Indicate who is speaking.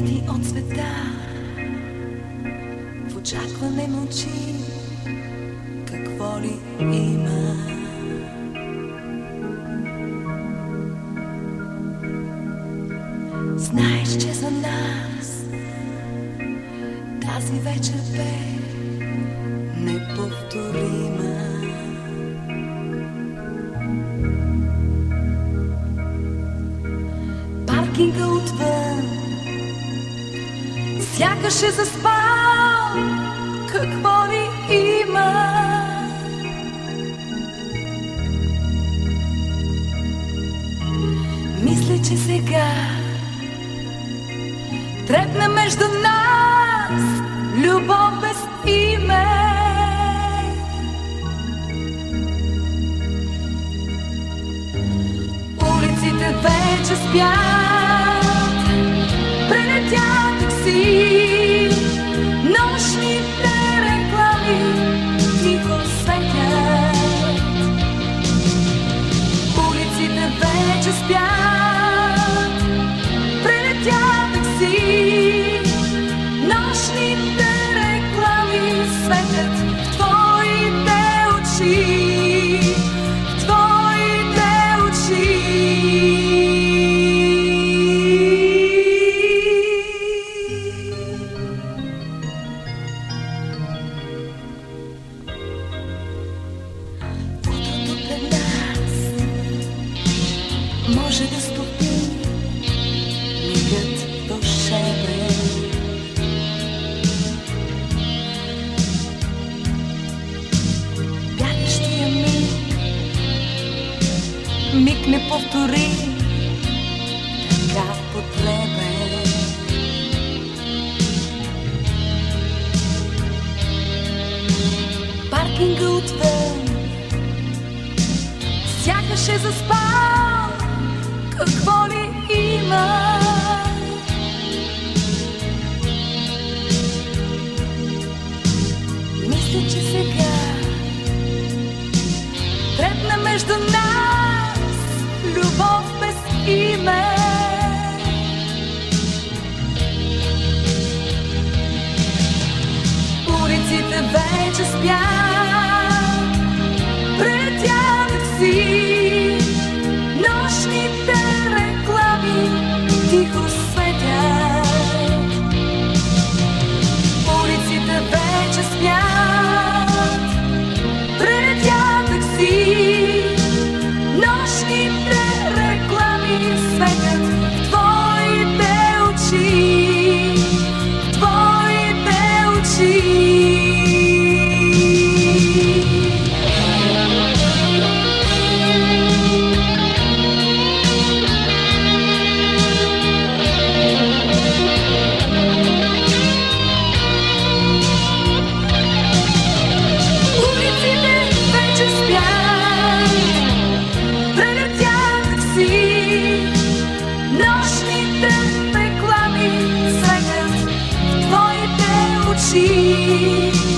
Speaker 1: залити от света. В очакване мълчи, какво ли има. Знаеш, че за нас тази вечер бе неповторима. Паркинга отвън Сякаш е заспал. Какво ли има? Мисля, че сега Трепне между нас Любов без име. Улиците вече спят, може да стопи мигът душевен. Бягащия миг, миг не повтори, така потребен. Паркинга отвън Сякаш е заспал Какво ли има? Мисля, че сега Трепна между нас Любов без име. Улиците вече спят see.